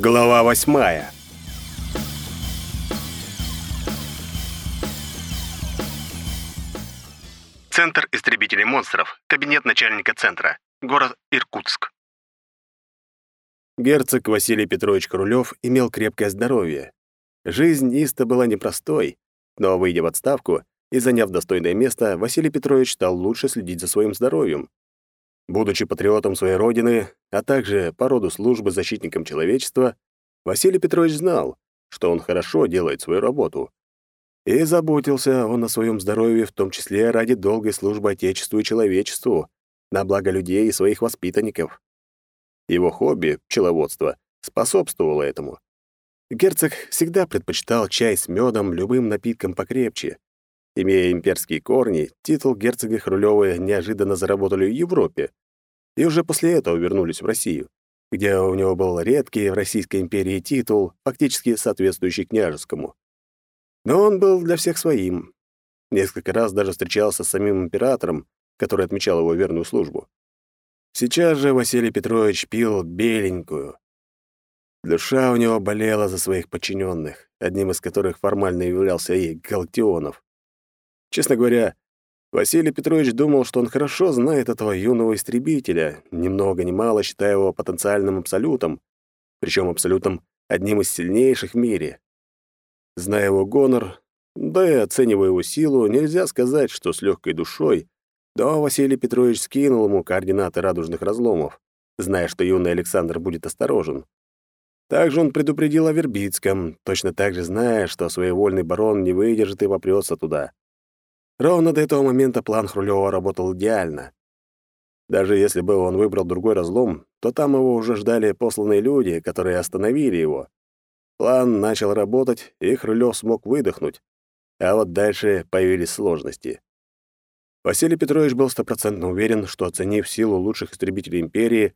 Глава восьмая. Центр истребителей монстров. Кабинет начальника центра. Город Иркутск. Герцог Василий Петрович Крулев имел крепкое здоровье. Жизнь Иста была непростой, но, выйдя в отставку и заняв достойное место, Василий Петрович стал лучше следить за своим здоровьем. Будучи патриотом своей родины, а также по роду службы защитником человечества, Василий Петрович знал, что он хорошо делает свою работу. И заботился он о своем здоровье в том числе ради долгой службы Отечеству и человечеству, на благо людей и своих воспитанников. Его хобби — пчеловодство — способствовало этому. Герцог всегда предпочитал чай с медом любым напитком покрепче, Имея имперские корни, титул герцога Хрулёвы неожиданно заработали в Европе и уже после этого вернулись в Россию, где у него был редкий в Российской империи титул, фактически соответствующий княжескому. Но он был для всех своим. Несколько раз даже встречался с самим императором, который отмечал его верную службу. Сейчас же Василий Петрович пил беленькую. Душа у него болела за своих подчиненных, одним из которых формально являлся и Галтионов. Честно говоря, Василий Петрович думал, что он хорошо знает этого юного истребителя, ни много ни мало считая его потенциальным абсолютом, причем абсолютом одним из сильнейших в мире. Зная его гонор, да и оценивая его силу, нельзя сказать, что с легкой душой, да Василий Петрович скинул ему координаты радужных разломов, зная, что юный Александр будет осторожен. Также он предупредил о Вербицком, точно так же зная, что своевольный барон не выдержит и попрется туда. Ровно до этого момента план Хрулева работал идеально. Даже если бы он выбрал другой разлом, то там его уже ждали посланные люди, которые остановили его. План начал работать, и Хрулев смог выдохнуть. А вот дальше появились сложности. Василий Петрович был стопроцентно уверен, что, оценив силу лучших истребителей Империи,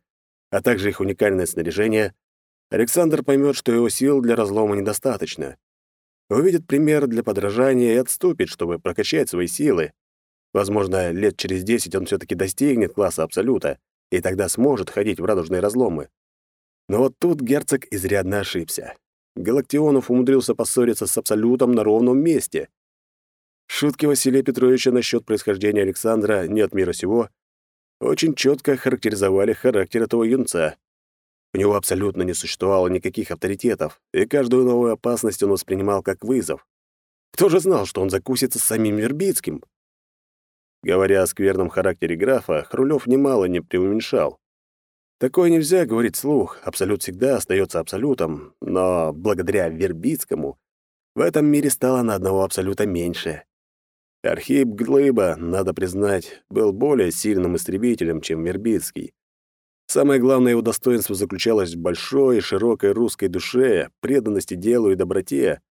а также их уникальное снаряжение, Александр поймет, что его сил для разлома недостаточно увидит пример для подражания и отступит, чтобы прокачать свои силы. Возможно, лет через десять он все таки достигнет класса Абсолюта, и тогда сможет ходить в радужные разломы. Но вот тут герцог изрядно ошибся. Галактионов умудрился поссориться с Абсолютом на ровном месте. Шутки Василия Петровича насчет происхождения Александра не от мира сего очень четко характеризовали характер этого юнца. У него абсолютно не существовало никаких авторитетов, и каждую новую опасность он воспринимал как вызов. Кто же знал, что он закусится с самим Вербицким? Говоря о скверном характере графа, Хрулев немало не преуменьшал. Такое нельзя говорить слух, абсолют всегда остается абсолютом, но благодаря Вербицкому в этом мире стало на одного абсолюта меньше. Архип Глыба, надо признать, был более сильным истребителем, чем Вербицкий. Самое главное его достоинство заключалось в большой и широкой русской душе, преданности делу и доброте.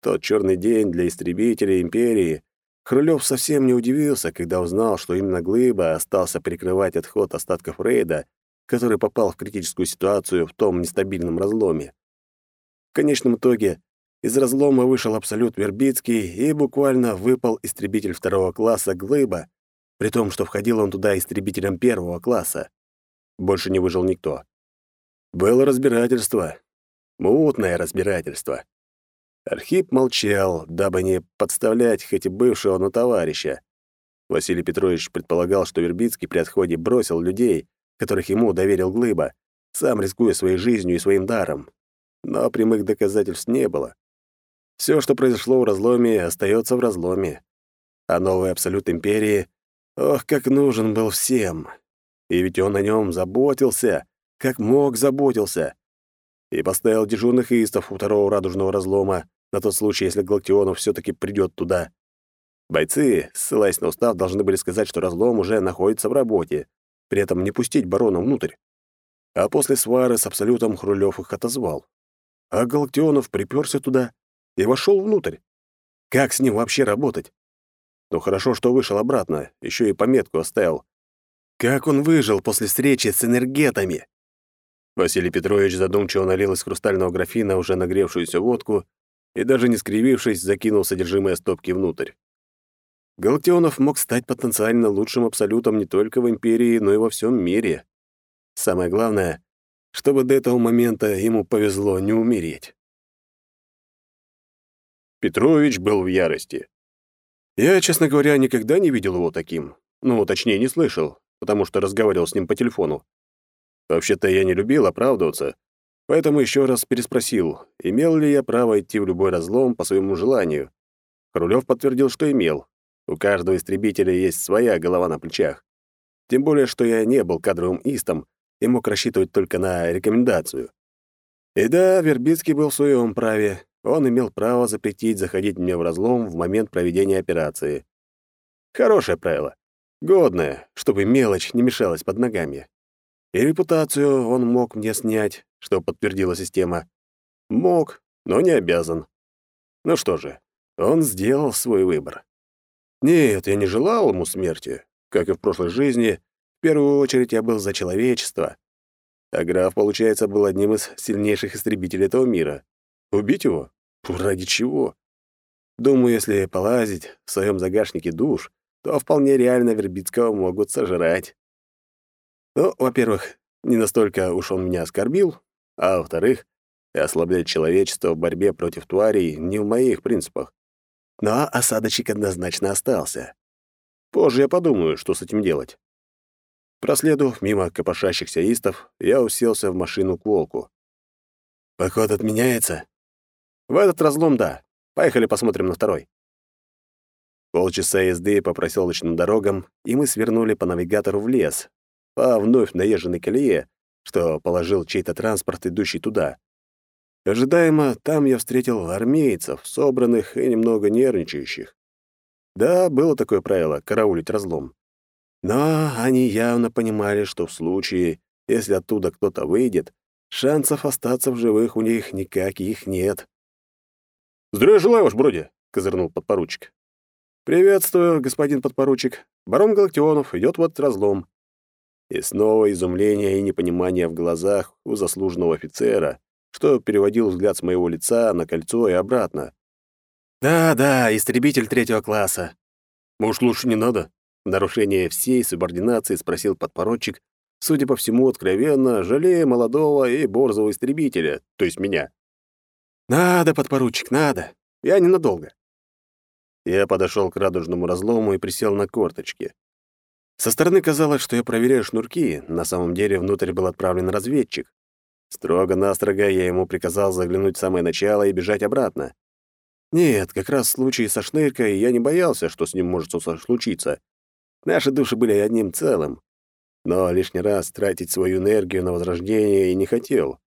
Тот черный день для истребителей империи. Хрулев совсем не удивился, когда узнал, что именно Глыба остался прикрывать отход остатков рейда, который попал в критическую ситуацию в том нестабильном разломе. В конечном итоге из разлома вышел абсолют Вербицкий и буквально выпал истребитель второго класса Глыба, при том, что входил он туда истребителем первого класса. Больше не выжил никто. Было разбирательство. Мутное разбирательство. Архип молчал, дабы не подставлять хоть и бывшего, но товарища. Василий Петрович предполагал, что Вербицкий при отходе бросил людей, которых ему доверил Глыба, сам рискуя своей жизнью и своим даром. Но прямых доказательств не было. Все, что произошло в разломе, остается в разломе. А новый абсолют империи, ох, как нужен был всем. И ведь он о нем заботился, как мог заботился. И поставил дежурных истов у второго радужного разлома, на тот случай, если Галактионов все таки придет туда. Бойцы, ссылаясь на устав, должны были сказать, что разлом уже находится в работе, при этом не пустить барона внутрь. А после свары с Абсолютом Хрулев их отозвал. А Галактионов приперся туда и вошел внутрь. Как с ним вообще работать? Но хорошо, что вышел обратно, еще и пометку оставил, как он выжил после встречи с энергетами? Василий Петрович задумчиво налил из хрустального графина уже нагревшуюся водку и, даже не скривившись, закинул содержимое стопки внутрь. Галактионов мог стать потенциально лучшим абсолютом не только в Империи, но и во всем мире. Самое главное, чтобы до этого момента ему повезло не умереть. Петрович был в ярости. Я, честно говоря, никогда не видел его таким. Ну, точнее, не слышал потому что разговаривал с ним по телефону. Вообще-то я не любил оправдываться, поэтому еще раз переспросил, имел ли я право идти в любой разлом по своему желанию. Рулев подтвердил, что имел. У каждого истребителя есть своя голова на плечах. Тем более, что я не был кадровым истом и мог рассчитывать только на рекомендацию. И да, Вербицкий был в своем праве. Он имел право запретить заходить мне в разлом в момент проведения операции. Хорошее правило годная, чтобы мелочь не мешалась под ногами. И репутацию он мог мне снять, что подтвердила система. Мог, но не обязан. Ну что же, он сделал свой выбор. Нет, я не желал ему смерти. Как и в прошлой жизни, в первую очередь я был за человечество. А граф, получается, был одним из сильнейших истребителей этого мира. Убить его? Ради чего? Думаю, если полазить в своем загашнике душ, то вполне реально Вербицкого могут сожрать. Ну, во-первых, не настолько уж он меня оскорбил, а во-вторых, ослаблять человечество в борьбе против тварей не в моих принципах. Но осадочек однозначно остался. Позже я подумаю, что с этим делать. Проследовав мимо копошащихся истов, я уселся в машину к волку. «Поход отменяется?» «В этот разлом, да. Поехали посмотрим на второй». Полчаса езды по проселочным дорогам, и мы свернули по навигатору в лес, по вновь наезженной колее, что положил чей-то транспорт, идущий туда. Ожидаемо, там я встретил армейцев, собранных и немного нервничающих. Да, было такое правило — караулить разлом. Но они явно понимали, что в случае, если оттуда кто-то выйдет, шансов остаться в живых у них никаких нет. «Здравия желаю, ваш броди!» — козырнул подпоручик. «Приветствую, господин подпоручик. Барон Галактионов идет в этот разлом». И снова изумление и непонимание в глазах у заслуженного офицера, что переводил взгляд с моего лица на кольцо и обратно. «Да-да, истребитель третьего класса». «Может, лучше не надо?» В нарушение всей субординации спросил подпоручик, судя по всему, откровенно, жалея молодого и борзого истребителя, то есть меня. «Надо, подпоручик, надо. Я ненадолго. Я подошел к радужному разлому и присел на корточки. Со стороны казалось, что я проверяю шнурки, на самом деле внутрь был отправлен разведчик. Строго-настрого я ему приказал заглянуть в самое начало и бежать обратно. Нет, как раз в случае со Шныркой я не боялся, что с ним может случиться. Наши души были одним целым. Но лишний раз тратить свою энергию на возрождение и не хотел.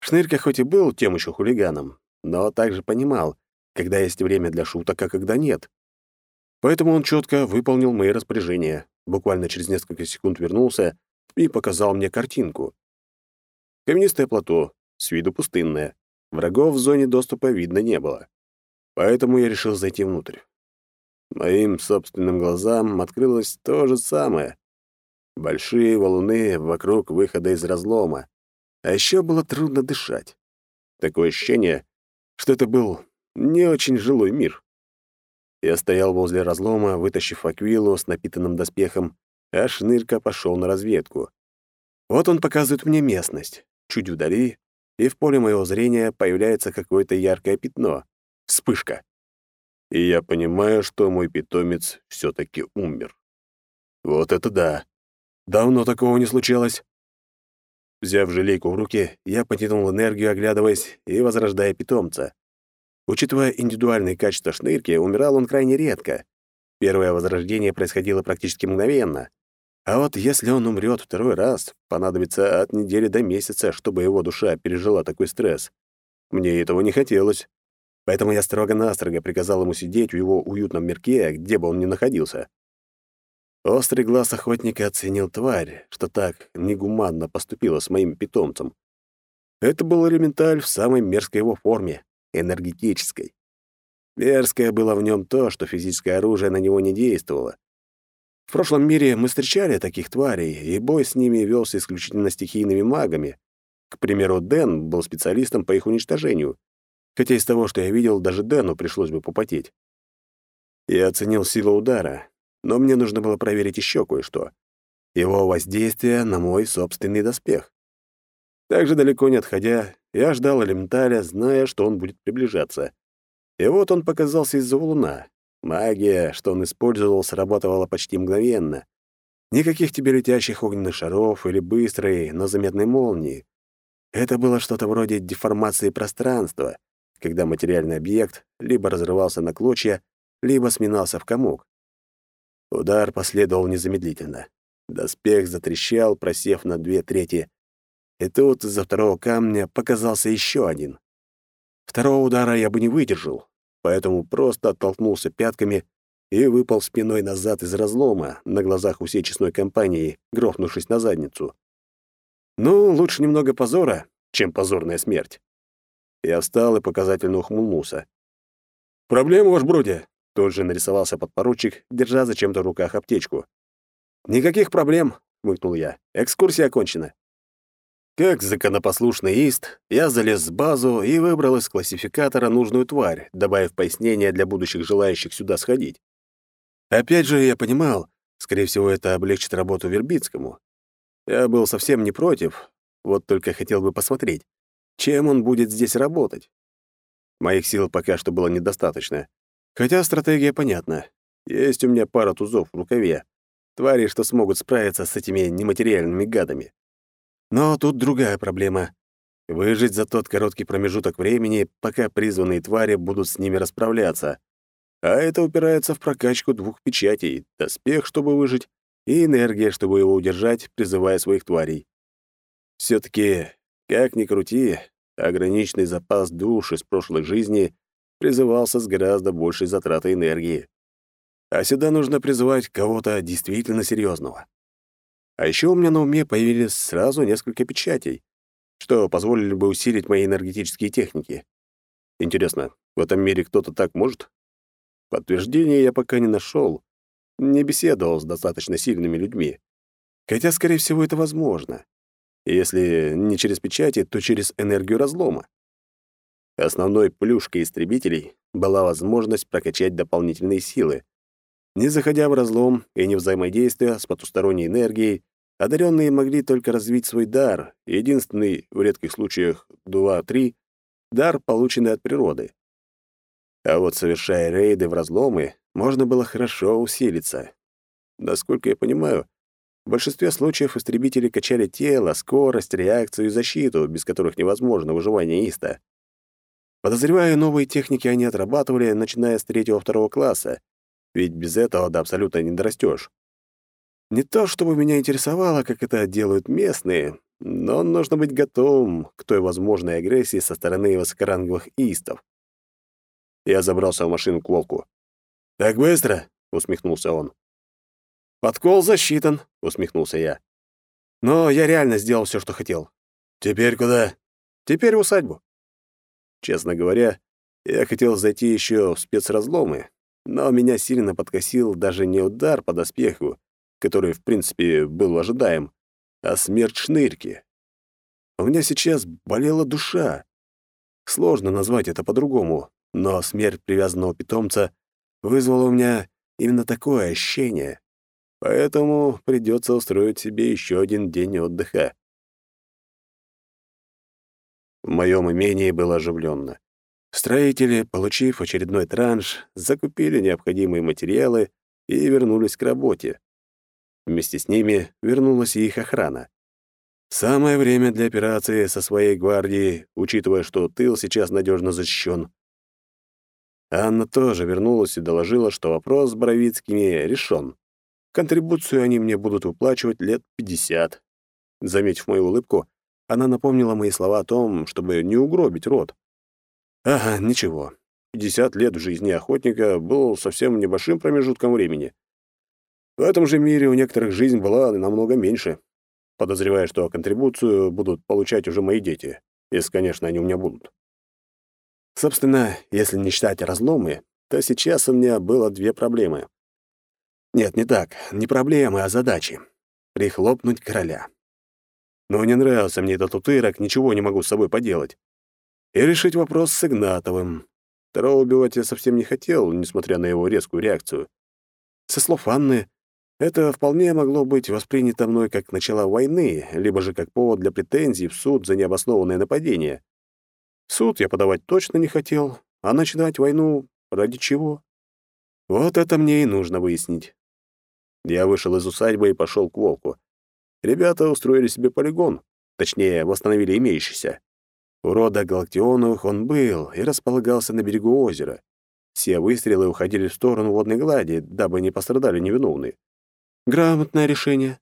Шнырка хоть и был тем еще хулиганом, но также понимал, когда есть время для шуток, а когда нет. Поэтому он четко выполнил мои распоряжения, буквально через несколько секунд вернулся и показал мне картинку. Каменистое плато, с виду пустынное. Врагов в зоне доступа видно не было. Поэтому я решил зайти внутрь. Моим собственным глазам открылось то же самое. Большие валуны вокруг выхода из разлома. А еще было трудно дышать. Такое ощущение, что это был не очень жилой мир. Я стоял возле разлома, вытащив аквилу с напитанным доспехом, а шнырка пошел на разведку. Вот он показывает мне местность. Чуть вдали, и в поле моего зрения появляется какое-то яркое пятно. Вспышка. И я понимаю, что мой питомец все таки умер. Вот это да. Давно такого не случалось. Взяв желейку в руки, я потянул энергию, оглядываясь и возрождая питомца. Учитывая индивидуальные качества шнырки, умирал он крайне редко. Первое возрождение происходило практически мгновенно. А вот если он умрет второй раз, понадобится от недели до месяца, чтобы его душа пережила такой стресс. Мне этого не хотелось. Поэтому я строго-настрого приказал ему сидеть в его уютном мирке, где бы он ни находился. Острый глаз охотника оценил тварь, что так негуманно поступила с моим питомцем. Это был элементаль в самой мерзкой его форме энергетической. Мерзкое было в нем то, что физическое оружие на него не действовало. В прошлом мире мы встречали таких тварей, и бой с ними велся исключительно стихийными магами. К примеру, Дэн был специалистом по их уничтожению. Хотя из того, что я видел, даже Дэну пришлось бы попотеть. Я оценил силу удара, но мне нужно было проверить еще кое-что. Его воздействие на мой собственный доспех. Также далеко не отходя, я ждал элементаля, зная, что он будет приближаться. И вот он показался из-за валуна. Магия, что он использовал, сработала почти мгновенно. Никаких тебе летящих огненных шаров или быстрой, но заметной молнии. Это было что-то вроде деформации пространства, когда материальный объект либо разрывался на клочья, либо сминался в комок. Удар последовал незамедлительно. Доспех затрещал, просев на две трети, и тут из-за второго камня показался еще один. Второго удара я бы не выдержал, поэтому просто оттолкнулся пятками и выпал спиной назад из разлома на глазах у всей честной компании, грохнувшись на задницу. Ну, лучше немного позора, чем позорная смерть. Я встал и показательно ухмыльнулся. «Проблема, ваш бродя!» — тут же нарисовался подпоручик, держа зачем-то в руках аптечку. «Никаких проблем!» — хмыкнул я. «Экскурсия окончена!» Как законопослушный ист, я залез с базу и выбрал из классификатора нужную тварь, добавив пояснение для будущих желающих сюда сходить. Опять же, я понимал, скорее всего, это облегчит работу Вербицкому. Я был совсем не против, вот только хотел бы посмотреть, чем он будет здесь работать. Моих сил пока что было недостаточно. Хотя стратегия понятна. Есть у меня пара тузов в рукаве. Твари, что смогут справиться с этими нематериальными гадами. Но тут другая проблема. Выжить за тот короткий промежуток времени, пока призванные твари будут с ними расправляться. А это упирается в прокачку двух печатей — доспех, чтобы выжить, и энергия, чтобы его удержать, призывая своих тварей. все таки как ни крути, ограниченный запас душ из прошлой жизни призывался с гораздо большей затратой энергии. А сюда нужно призывать кого-то действительно серьезного. А еще у меня на уме появились сразу несколько печатей, что позволили бы усилить мои энергетические техники. Интересно, в этом мире кто-то так может? Подтверждения я пока не нашел, не беседовал с достаточно сильными людьми. Хотя, скорее всего, это возможно. Если не через печати, то через энергию разлома. Основной плюшкой истребителей была возможность прокачать дополнительные силы, не заходя в разлом и не взаимодействуя с потусторонней энергией, одаренные могли только развить свой дар, единственный, в редких случаях 2-3, дар, полученный от природы. А вот совершая рейды в разломы, можно было хорошо усилиться. Насколько я понимаю, в большинстве случаев истребители качали тело, скорость, реакцию и защиту, без которых невозможно выживание иста. Подозреваю, новые техники они отрабатывали, начиная с третьего-второго класса, ведь без этого до абсолютно не дорастешь. Не то чтобы меня интересовало, как это делают местные, но нужно быть готовым к той возможной агрессии со стороны высокоранговых истов. Я забрался в машину к волку. «Так быстро?» — усмехнулся он. «Подкол засчитан», — усмехнулся я. «Но я реально сделал все, что хотел». «Теперь куда?» «Теперь в усадьбу». Честно говоря, я хотел зайти еще в спецразломы, но меня сильно подкосил даже не удар по доспеху, который, в принципе, был ожидаем, а смерть шнырьки. У меня сейчас болела душа. Сложно назвать это по-другому, но смерть привязанного питомца вызвала у меня именно такое ощущение. Поэтому придется устроить себе еще один день отдыха. В моем имении было оживленно. Строители, получив очередной транш, закупили необходимые материалы и вернулись к работе. Вместе с ними вернулась и их охрана. Самое время для операции со своей гвардией, учитывая, что тыл сейчас надежно защищен. Анна тоже вернулась и доложила, что вопрос с Боровицкими решен. Контрибуцию они мне будут выплачивать лет 50. Заметив мою улыбку, она напомнила мои слова о том, чтобы не угробить рот. Ага, ничего. 50 лет в жизни охотника был совсем небольшим промежутком времени. В этом же мире у некоторых жизнь была намного меньше. Подозреваю, что контрибуцию будут получать уже мои дети, если, конечно, они у меня будут. Собственно, если не считать разломы, то сейчас у меня было две проблемы. Нет, не так. Не проблемы, а задачи. Прихлопнуть короля. Но не нравился мне этот утырок, ничего не могу с собой поделать и решить вопрос с Игнатовым. Второго убивать я совсем не хотел, несмотря на его резкую реакцию. Со слов Анны, это вполне могло быть воспринято мной как начало войны, либо же как повод для претензий в суд за необоснованное нападение. Суд я подавать точно не хотел, а начинать войну ради чего? Вот это мне и нужно выяснить. Я вышел из усадьбы и пошел к волку. Ребята устроили себе полигон, точнее, восстановили имеющийся. У рода Галактионовых он был и располагался на берегу озера. Все выстрелы уходили в сторону водной глади, дабы не пострадали невиновные. Грамотное решение.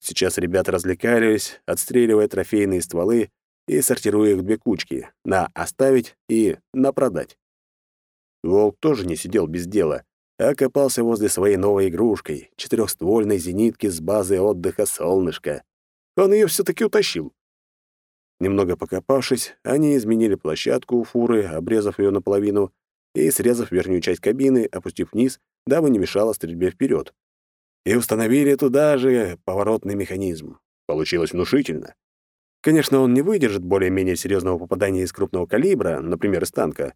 Сейчас ребята развлекались, отстреливая трофейные стволы и сортируя их в две кучки — на «оставить» и «на продать». Волк тоже не сидел без дела, а копался возле своей новой игрушкой — четырехствольной зенитки с базы отдыха «Солнышко». Он ее все таки утащил. Немного покопавшись, они изменили площадку у фуры, обрезав ее наполовину и срезав верхнюю часть кабины, опустив вниз, дабы не мешало стрельбе вперед. И установили туда же поворотный механизм. Получилось внушительно. Конечно, он не выдержит более-менее серьезного попадания из крупного калибра, например, из танка,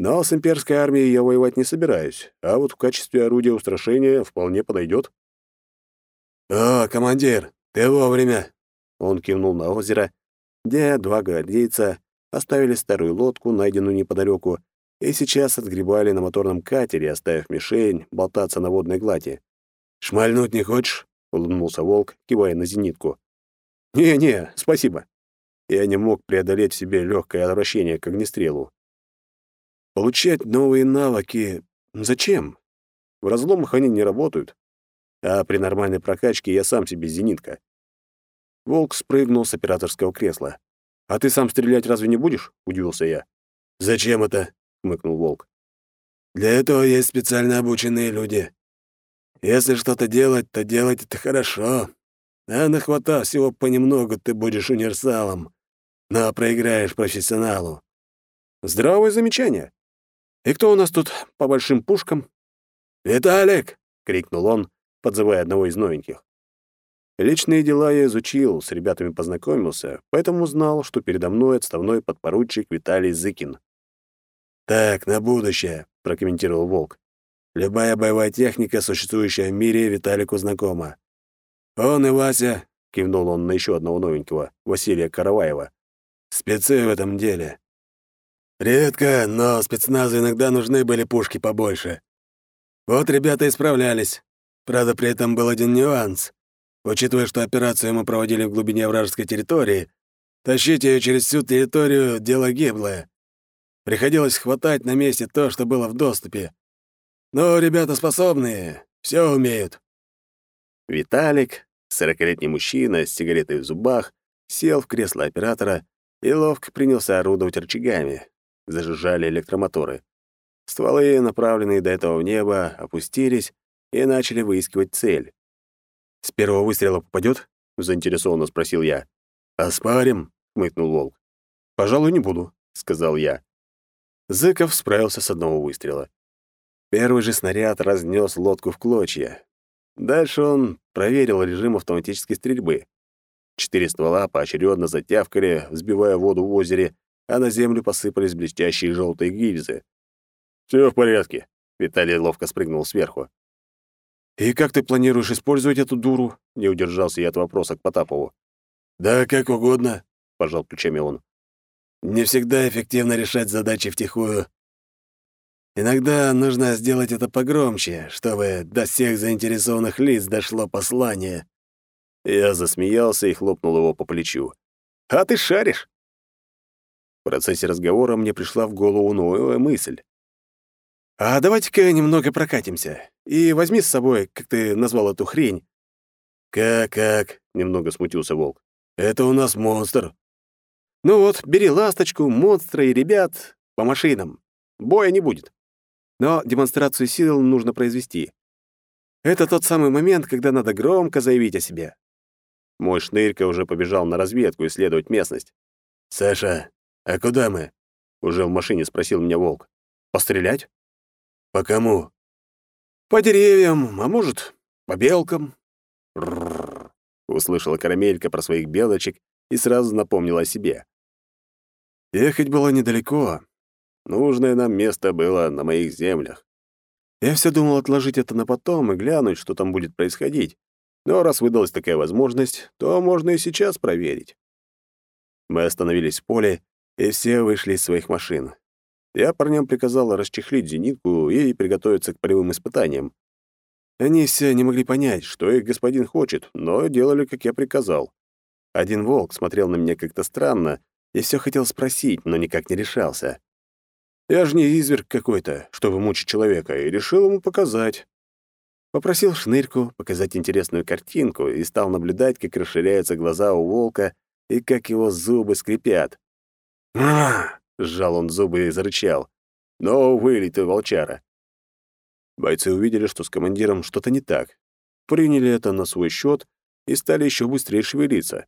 но с имперской армией я воевать не собираюсь, а вот в качестве орудия устрашения вполне подойдет. «О, «А, командир, ты вовремя!» Он кивнул на озеро, где два гвардейца оставили старую лодку, найденную неподалеку, и сейчас отгребали на моторном катере, оставив мишень болтаться на водной глади. «Шмальнуть не хочешь?» — улыбнулся волк, кивая на зенитку. «Не-не, спасибо». Я не мог преодолеть в себе легкое отвращение к огнестрелу. Получать новые навыки зачем? В разломах они не работают. А при нормальной прокачке я сам себе зенитка. Волк спрыгнул с операторского кресла. «А ты сам стрелять разве не будешь?» — удивился я. «Зачем это?» — хмыкнул Волк. «Для этого есть специально обученные люди. Если что-то делать, то делать это хорошо. А нахватав всего понемногу, ты будешь универсалом, но проиграешь профессионалу». «Здравое замечание. И кто у нас тут по большим пушкам?» «Виталик!» — крикнул он, подзывая одного из новеньких. Личные дела я изучил, с ребятами познакомился, поэтому знал, что передо мной отставной подпоручик Виталий Зыкин. «Так, на будущее», — прокомментировал Волк. «Любая боевая техника, существующая в мире, Виталику знакома». «Он и Вася», — кивнул он на еще одного новенького, Василия Караваева. «Спецы в этом деле. Редко, но спецназу иногда нужны были пушки побольше. Вот ребята исправлялись. Правда, при этом был один нюанс. Учитывая, что операцию мы проводили в глубине вражеской территории, тащить ее через всю территорию — дело гиблое. Приходилось хватать на месте то, что было в доступе. Но ребята способные, все умеют. Виталик, сорокалетний мужчина с сигаретой в зубах, сел в кресло оператора и ловко принялся орудовать рычагами. Зажужжали электромоторы. Стволы, направленные до этого в небо, опустились и начали выискивать цель. «С первого выстрела попадет? заинтересованно спросил я. «Оспарим», — хмыкнул волк. «Пожалуй, не буду», — сказал я. Зыков справился с одного выстрела. Первый же снаряд разнес лодку в клочья. Дальше он проверил режим автоматической стрельбы. Четыре ствола поочередно затявкали, взбивая воду в озере, а на землю посыпались блестящие желтые гильзы. Все в порядке», — Виталий ловко спрыгнул сверху. «И как ты планируешь использовать эту дуру?» — не удержался я от вопроса к Потапову. «Да как угодно», — пожал плечами он. «Не всегда эффективно решать задачи втихую. Иногда нужно сделать это погромче, чтобы до всех заинтересованных лиц дошло послание». Я засмеялся и хлопнул его по плечу. «А ты шаришь!» В процессе разговора мне пришла в голову новая мысль. «А давайте-ка немного прокатимся. И возьми с собой, как ты назвал эту хрень». «Как-как?» — немного смутился волк. «Это у нас монстр». «Ну вот, бери ласточку, монстра и ребят по машинам. Боя не будет. Но демонстрацию сил нужно произвести. Это тот самый момент, когда надо громко заявить о себе». Мой шнырька уже побежал на разведку исследовать местность. «Саша, а куда мы?» — уже в машине спросил меня волк. «Пострелять?» «По кому?» «По деревьям, а может, по белкам». Услышала карамелька про своих белочек и сразу напомнила о себе. «Ехать было недалеко. Нужное нам место было на моих землях. Я все думал отложить это на потом и глянуть, что там будет происходить. Но раз выдалась такая возможность, то можно и сейчас проверить». Мы остановились в поле, и все вышли из своих машин я парням приказал расчехлить зенитку и приготовиться к полевым испытаниям. Они все не могли понять, что их господин хочет, но делали, как я приказал. Один волк смотрел на меня как-то странно и все хотел спросить, но никак не решался. Я же не изверг какой-то, чтобы мучить человека, и решил ему показать. Попросил шнырьку показать интересную картинку и стал наблюдать, как расширяются глаза у волка и как его зубы скрипят. Сжал он зубы и зарычал. Но, вылитый волчара. Бойцы увидели, что с командиром что-то не так. Приняли это на свой счет и стали еще быстрее шевелиться.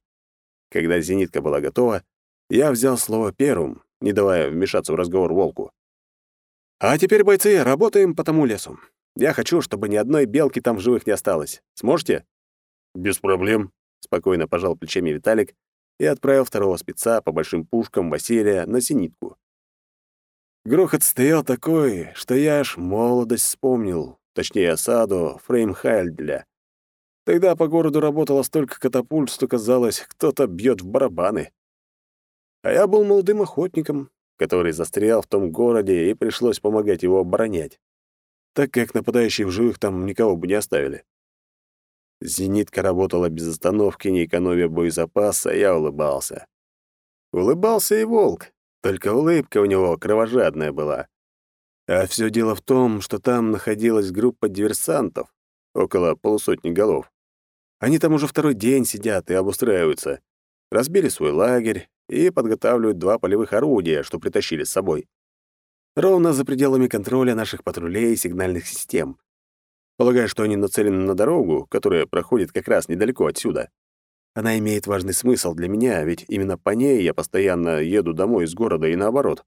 Когда зенитка была готова, я взял слово первым, не давая вмешаться в разговор волку. «А теперь, бойцы, работаем по тому лесу. Я хочу, чтобы ни одной белки там живых не осталось. Сможете?» «Без проблем», — спокойно пожал плечами Виталик и отправил второго спеца по большим пушкам Василия на синитку. Грохот стоял такой, что я аж молодость вспомнил, точнее осаду Фреймхальдля. Тогда по городу работало столько катапульт, что казалось, кто-то бьет в барабаны. А я был молодым охотником, который застрял в том городе, и пришлось помогать его оборонять, так как нападающие в живых там никого бы не оставили. Зенитка работала без остановки, не экономя боезапаса, я улыбался. Улыбался и волк, только улыбка у него кровожадная была. А все дело в том, что там находилась группа диверсантов, около полусотни голов. Они там уже второй день сидят и обустраиваются. Разбили свой лагерь и подготавливают два полевых орудия, что притащили с собой. Ровно за пределами контроля наших патрулей и сигнальных систем. Полагаю, что они нацелены на дорогу, которая проходит как раз недалеко отсюда. Она имеет важный смысл для меня, ведь именно по ней я постоянно еду домой из города и наоборот.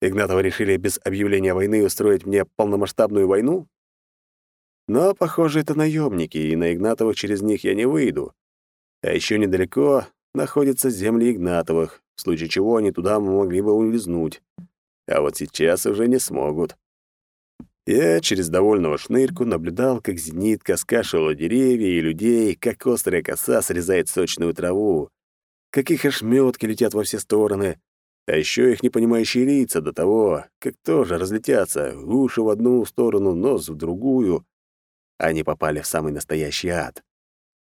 Игнатова решили без объявления войны устроить мне полномасштабную войну? Но, похоже, это наемники, и на Игнатовых через них я не выйду. А еще недалеко находятся земли Игнатовых, в случае чего они туда могли бы улизнуть. А вот сейчас уже не смогут. Я через довольного шнырьку наблюдал, как зенитка скашивала деревья и людей, как острая коса срезает сочную траву, как их летят во все стороны, а еще их непонимающие лица до того, как тоже разлетятся, уши в одну сторону, нос в другую. Они попали в самый настоящий ад.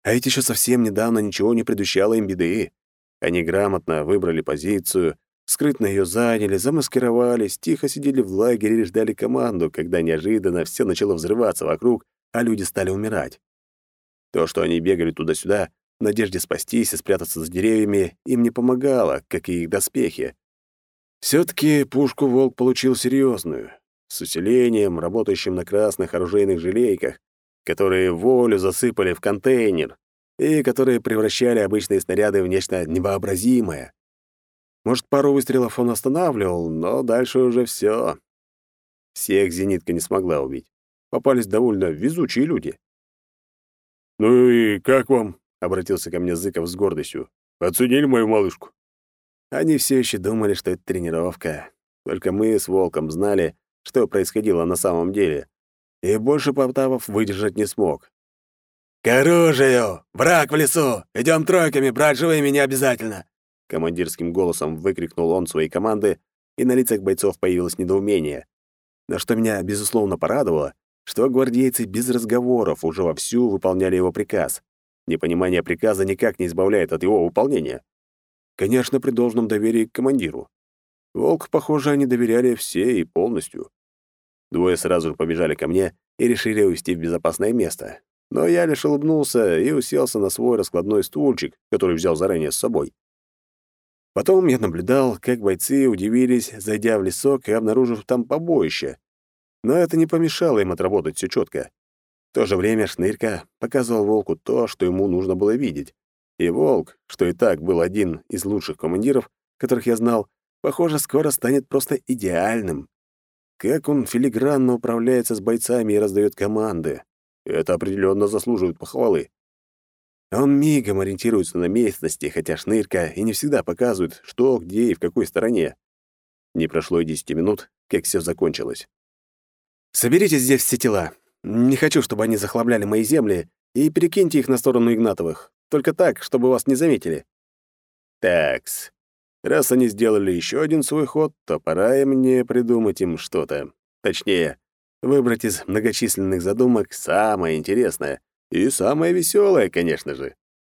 А ведь еще совсем недавно ничего не предвещало им беды. Они грамотно выбрали позицию — скрытно ее заняли, замаскировались, тихо сидели в лагере и ждали команду, когда неожиданно все начало взрываться вокруг, а люди стали умирать. То, что они бегали туда-сюда, в надежде спастись и спрятаться за деревьями, им не помогало, как и их доспехи. все таки пушку волк получил серьезную, с усилением, работающим на красных оружейных желейках, которые волю засыпали в контейнер и которые превращали обычные снаряды в нечто невообразимое. Может, пару выстрелов он останавливал, но дальше уже все. Всех зенитка не смогла убить. Попались довольно везучие люди. «Ну и как вам?» — обратился ко мне Зыков с гордостью. «Оценили мою малышку?» Они все еще думали, что это тренировка. Только мы с Волком знали, что происходило на самом деле. И больше Потапов выдержать не смог. «К оружию! Враг в лесу! Идем тройками, брать живыми не обязательно! командирским голосом выкрикнул он своей команды, и на лицах бойцов появилось недоумение. на что меня безусловно порадовало, что гвардейцы без разговоров уже вовсю выполняли его приказ. Непонимание приказа никак не избавляет от его выполнения. Конечно, при должном доверии к командиру. Волк, похоже, они доверяли все и полностью. Двое сразу же побежали ко мне и решили уйти в безопасное место. Но я лишь улыбнулся и уселся на свой раскладной стульчик, который взял заранее с собой. Потом я наблюдал, как бойцы удивились, зайдя в лесок и обнаружив там побоище. Но это не помешало им отработать все четко. В то же время Шнырька показывал волку то, что ему нужно было видеть. И волк, что и так был один из лучших командиров, которых я знал, похоже, скоро станет просто идеальным. Как он филигранно управляется с бойцами и раздает команды. Это определенно заслуживает похвалы. Он мигом ориентируется на местности, хотя шнырка и не всегда показывает, что, где и в какой стороне. Не прошло и десяти минут, как все закончилось. «Соберите здесь все тела. Не хочу, чтобы они захламляли мои земли, и перекиньте их на сторону Игнатовых. Только так, чтобы вас не заметили». «Такс. Раз они сделали еще один свой ход, то пора и мне придумать им что-то. Точнее, выбрать из многочисленных задумок самое интересное, и самое веселое, конечно же.